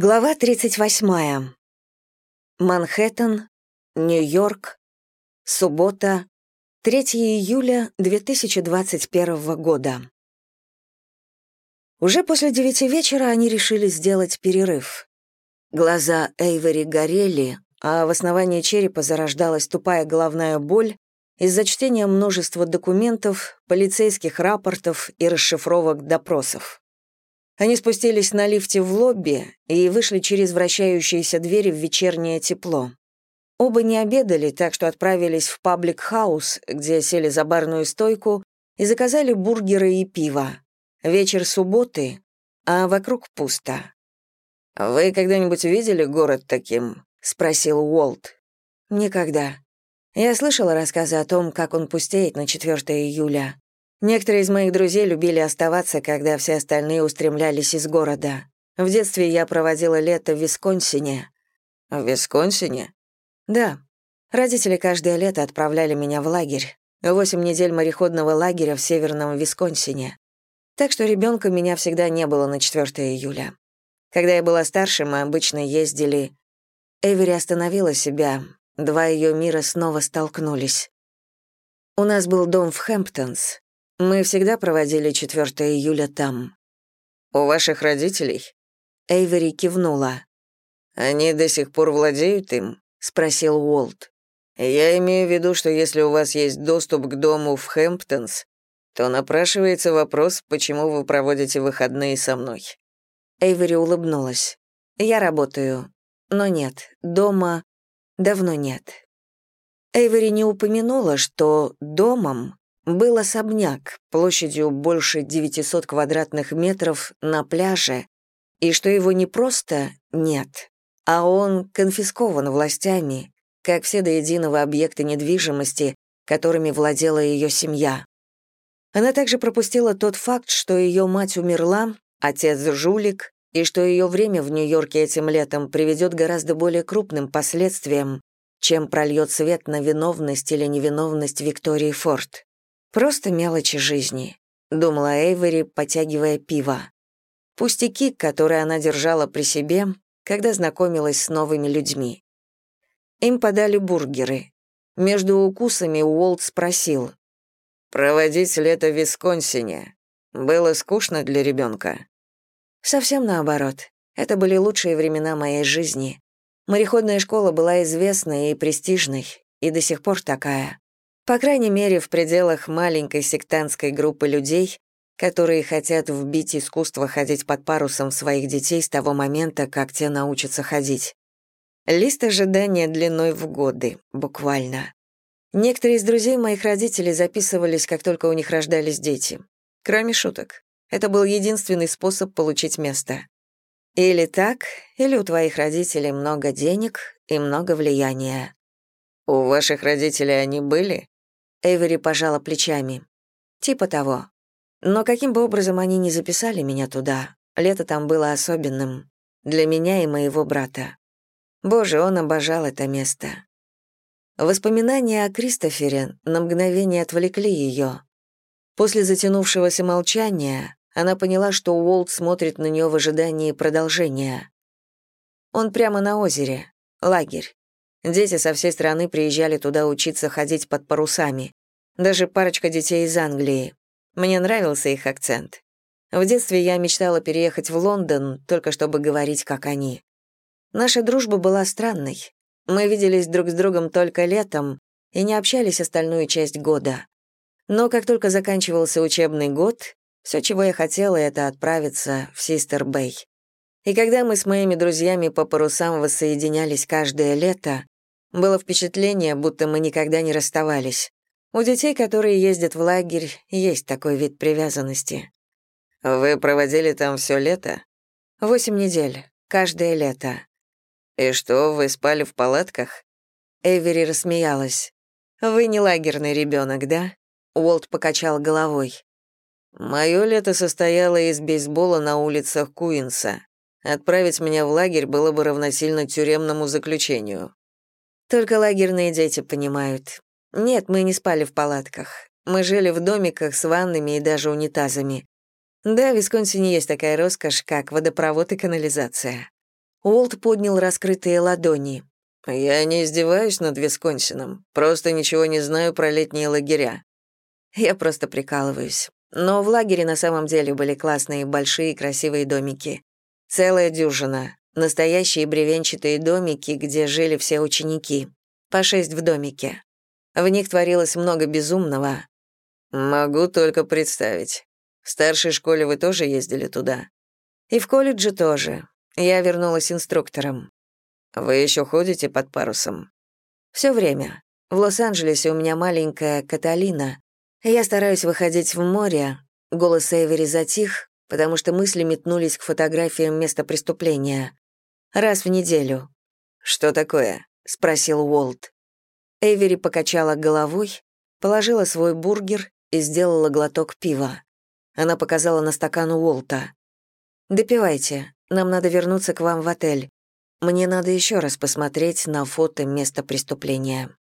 Глава 38. Манхэттен, Нью-Йорк, суббота, 3 июля 2021 года. Уже после девяти вечера они решили сделать перерыв. Глаза Эйвери горели, а в основании черепа зарождалась тупая головная боль из-за чтения множества документов, полицейских рапортов и расшифровок допросов. Они спустились на лифте в лобби и вышли через вращающиеся двери в вечернее тепло. Оба не обедали, так что отправились в паблик-хаус, где сели за барную стойку и заказали бургеры и пиво. Вечер субботы, а вокруг пусто. «Вы когда-нибудь видели город таким?» — спросил Уолт. «Никогда. Я слышала рассказы о том, как он пустеет на 4 июля. Некоторые из моих друзей любили оставаться, когда все остальные устремлялись из города. В детстве я проводила лето в Висконсине. В Висконсине? Да. Родители каждое лето отправляли меня в лагерь. Восемь недель мореходного лагеря в северном Висконсине. Так что ребенком меня всегда не было на 4 июля. Когда я была старше, мы обычно ездили... Эвери остановила себя. Два ее мира снова столкнулись. У нас был дом в Хэмптонс. Мы всегда проводили 4 июля там. У ваших родителей? Эйвери кивнула. Они до сих пор владеют им? спросил Уолт. Я имею в виду, что если у вас есть доступ к дому в Хэмптонс, то напрашивается вопрос, почему вы проводите выходные со мной. Эйвери улыбнулась. Я работаю. Но нет, дома давно нет. Эйвери не упомянула, что домом был особняк площадью больше 900 квадратных метров на пляже, и что его не просто нет, а он конфискован властями, как все до единого объекты недвижимости, которыми владела ее семья. Она также пропустила тот факт, что ее мать умерла, отец жулик, и что ее время в Нью-Йорке этим летом приведет гораздо более крупным последствиям, чем прольет свет на виновность или невиновность Виктории Форд. Просто мелочи жизни, думала Эйвери, потягивая пиво. Пустяки, которые она держала при себе, когда знакомилась с новыми людьми. Им подали бургеры. Между укусами Уолт спросил. «Проводить лето в Висконсине было скучно для ребенка?» «Совсем наоборот. Это были лучшие времена моей жизни. Мореходная школа была известной и престижной, и до сих пор такая. По крайней мере, в пределах маленькой сектантской группы людей, которые хотят вбить искусство ходить под парусом своих детей с того момента, как те научатся ходить. Лист ожидания длиной в годы, буквально. Некоторые из друзей моих родителей записывались, как только у них рождались дети. Кроме шуток. Это был единственный способ получить место. Или так, или у твоих родителей много денег и много влияния. «У ваших родителей они были?» Эйвери пожала плечами. Типа того. Но каким бы образом они ни записали меня туда, лето там было особенным. Для меня и моего брата. Боже, он обожал это место. Воспоминания о Кристофере на мгновение отвлекли ее. После затянувшегося молчания она поняла, что Уолт смотрит на нее в ожидании продолжения. Он прямо на озере, лагерь. Дети со всей страны приезжали туда учиться ходить под парусами. Даже парочка детей из Англии. Мне нравился их акцент. В детстве я мечтала переехать в Лондон, только чтобы говорить, как они. Наша дружба была странной. Мы виделись друг с другом только летом и не общались остальную часть года. Но как только заканчивался учебный год, все, чего я хотела, это отправиться в Систер-Бэй. И когда мы с моими друзьями по парусам воссоединялись каждое лето, было впечатление, будто мы никогда не расставались. У детей, которые ездят в лагерь, есть такой вид привязанности. Вы проводили там все лето? Восемь недель, каждое лето. И что, вы спали в палатках? Эвери рассмеялась. Вы не лагерный ребенок, да? Уолт покачал головой. Мое лето состояло из бейсбола на улицах Куинса. Отправить меня в лагерь было бы равносильно тюремному заключению. Только лагерные дети понимают. Нет, мы не спали в палатках. Мы жили в домиках с ваннами и даже унитазами. Да, в Висконсине есть такая роскошь, как водопровод и канализация. Уолт поднял раскрытые ладони. «Я не издеваюсь над Висконсином, просто ничего не знаю про летние лагеря». Я просто прикалываюсь. Но в лагере на самом деле были классные большие красивые домики. Целая дюжина. Настоящие бревенчатые домики, где жили все ученики. По шесть в домике. В них творилось много безумного. Могу только представить. В старшей школе вы тоже ездили туда? И в колледже тоже. Я вернулась инструктором. Вы еще ходите под парусом? Все время. В Лос-Анджелесе у меня маленькая Каталина. Я стараюсь выходить в море. Голос Эйвери затих, потому что мысли метнулись к фотографиям места преступления. Раз в неделю. «Что такое?» — спросил Уолт. Эйвери покачала головой, положила свой бургер и сделала глоток пива. Она показала на стакан Уолта. «Допивайте, нам надо вернуться к вам в отель. Мне надо еще раз посмотреть на фото места преступления».